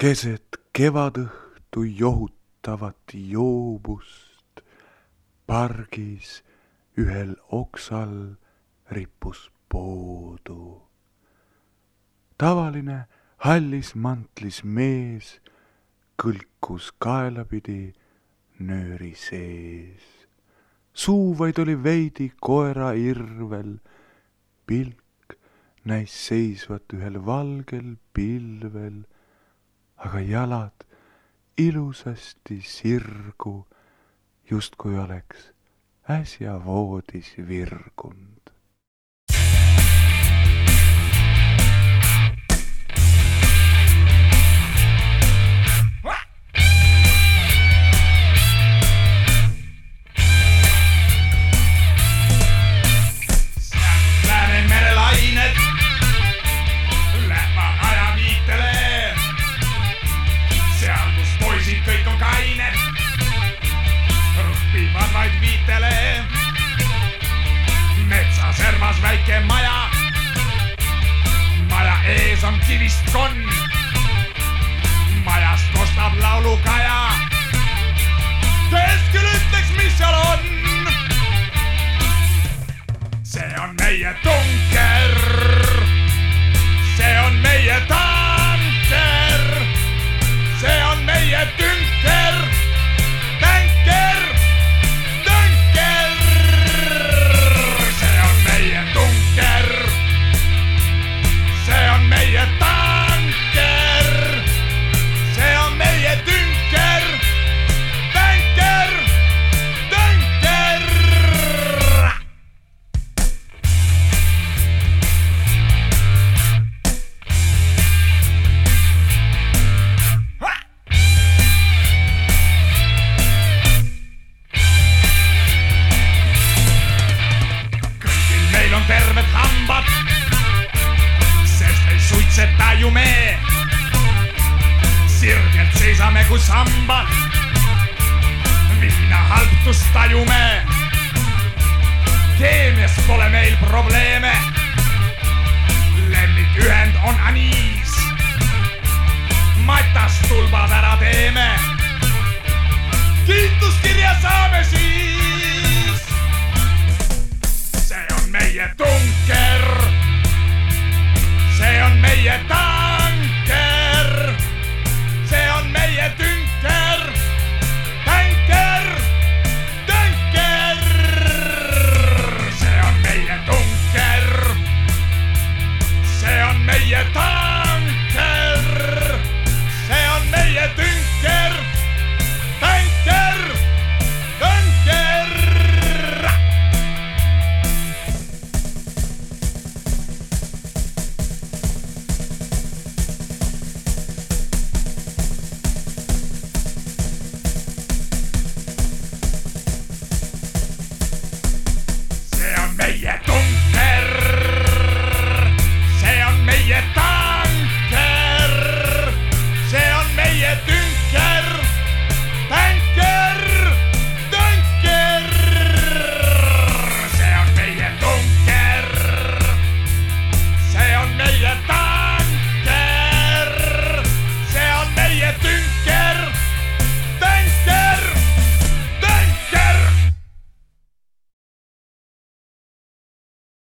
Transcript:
keset kevadõhtu johutavat joobust pargis ühel oksal rippus poodu. tavaline hallis mantlis mees kõlkus kaelapidi nööri sees. suu vaid oli veidi koera irvel, pilk näis seisvat ühel valgel pilvel aga jalad ilusasti sirgu, justkui oleks äsja voodis virgunud. Väike maja. maja ees on kivist konn. majast kostab laulukaja. kes küll ütleks, mis seal on? see on meie tunker. Seisame kui sambad, viina haltust tajume. keemias pole meil probleeme. lemmikühend on aniis. matast tulbad ära teeme.